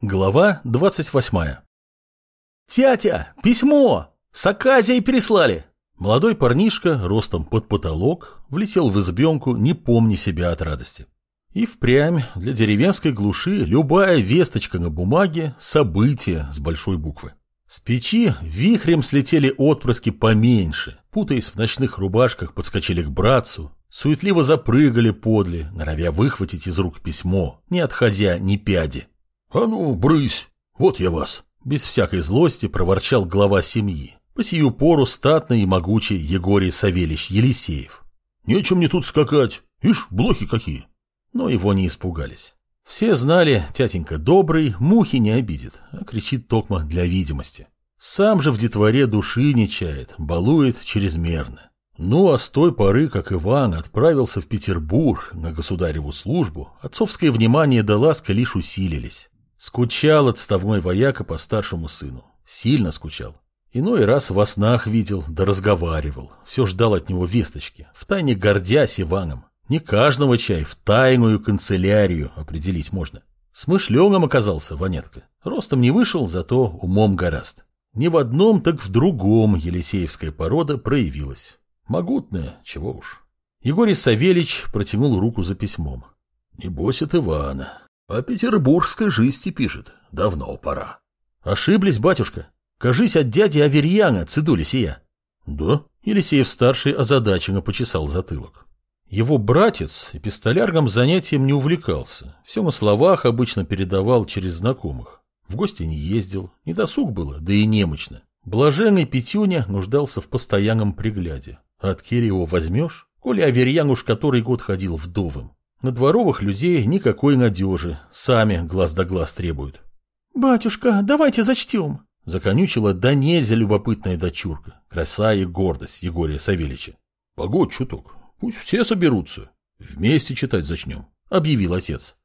Глава 28 «Тятя, письмо! С Аказией переслали!» Молодой парнишка, ростом под потолок, влетел в избенку, не помня себя от радости. И впрямь для деревенской глуши любая весточка на бумаге – событие с большой буквы. С печи вихрем слетели отпрыски поменьше, путаясь в ночных рубашках, подскочили к братцу, суетливо запрыгали подле, норовя выхватить из рук письмо, не отходя ни пяди. «А ну, брысь! Вот я вас!» Без всякой злости проворчал глава семьи, по сию пору статный и могучий Егорий Савельич Елисеев. «Нечем мне тут скакать! Ишь, блохи какие!» Но его не испугались. Все знали, тятенька добрый, мухи не обидит, а кричит токма для видимости. Сам же в детворе души не чает, балует чрезмерно. Ну, а с той поры, как Иван отправился в Петербург на государеву службу, отцовское внимание да ласка лишь усилились. Скучал отставной вояка по старшему сыну. Сильно скучал. Иной раз во снах видел, да разговаривал. Все ждал от него весточки, втайне гордясь Иваном. Не каждого чай в тайную канцелярию определить можно. Смышленым оказался Ванетка. Ростом не вышел, зато умом гораст. Ни в одном, так в другом елисеевская порода проявилась. Могутная, чего уж. Егорий Савельич протянул руку за письмом. «Небось от Ивана. О петербургской жизни пишет. Давно пора. Ошиблись, батюшка. Кажись, от дяди Аверьяна цедули сия. Да? Елисеев-старший озадаченно почесал затылок. Его братец эпистолярным занятием не увлекался. Все на словах обычно передавал через знакомых. В гости не ездил, не досуг было, да и немощно. Блаженный Петюня нуждался в постоянном пригляде. А от его возьмешь, коли Аверьян уж который год ходил вдовым. На дворовых людей никакой надежи, сами глаз да глаз требуют. «Батюшка, давайте зачтем», — законючила да нельзя любопытная дочурка, краса и гордость Егория Савельича. «Погодь чуток, пусть все соберутся, вместе читать зачнем», — объявил отец.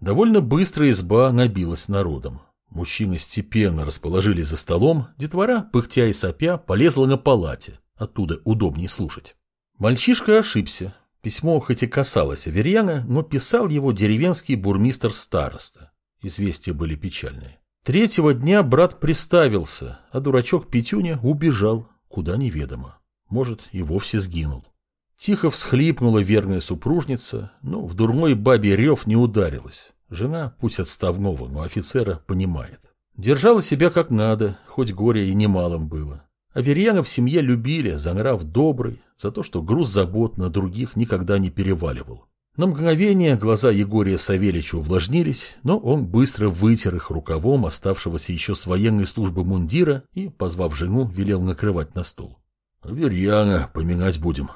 Довольно быстро изба набилась народом. Мужчины степенно расположились за столом, детвора, пыхтя и сопя, полезла на палате, оттуда удобнее слушать. Мальчишка ошибся, Письмо хоть и касалось Аверьяна, но писал его деревенский бурмистр-староста. Известия были печальные. Третьего дня брат приставился, а дурачок Петюня убежал, куда неведомо. Может, и вовсе сгинул. Тихо всхлипнула верная супружница, но в дурной бабе рев не ударилась. Жена, пусть отставного, но офицера, понимает. Держала себя как надо, хоть горе и немалым было. Аверьяна в семье любили за нрав добрый, за то, что груз забот на других никогда не переваливал. На мгновение глаза Егория Савельича увлажнились, но он быстро вытер их рукавом оставшегося еще с военной службы мундира и, позвав жену, велел накрывать на стол. «Аверьяна поминать будем».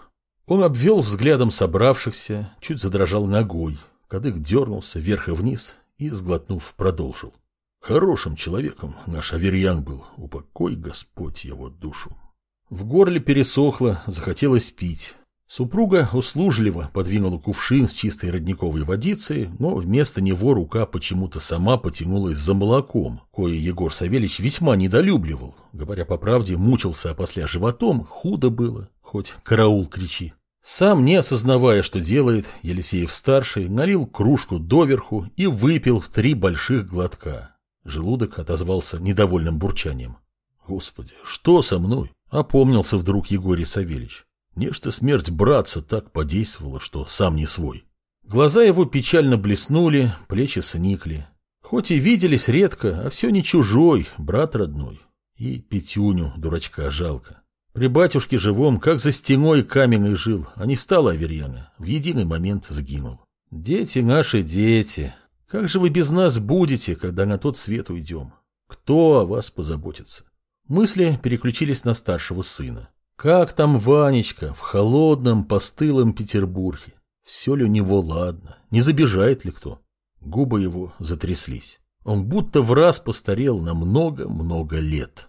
Он обвел взглядом собравшихся, чуть задрожал ногой. Кадык дернулся вверх и вниз и, сглотнув, продолжил. Хорошим человеком наш Аверьян был, упокой Господь его душу. В горле пересохло, захотелось пить. Супруга услужливо подвинула кувшин с чистой родниковой водицей, но вместо него рука почему-то сама потянулась за молоком, кое Егор Савельич весьма недолюбливал. Говоря по правде, мучился опосля животом, худо было, хоть караул кричи. Сам, не осознавая, что делает, Елисеев-старший налил кружку доверху и выпил в три больших глотка. Желудок отозвался недовольным бурчанием. Господи, что со мной? Опомнился вдруг Егорий Савельич. Нечто смерть братца так подействовала, что сам не свой. Глаза его печально блеснули, плечи сникли. Хоть и виделись редко, а все не чужой, брат родной. И Петюню, дурачка, жалко. При батюшке живом, как за стеной каменный жил, а не стало Аверьяна. В единый момент сгинул. Дети наши дети, как же вы без нас будете, когда на тот свет уйдем? Кто о вас позаботится? Мысли переключились на старшего сына. Как там Ванечка в холодном, постылом Петербурге? Все ли у него ладно? Не забежает ли кто? Губы его затряслись. Он будто в раз постарел на много-много лет.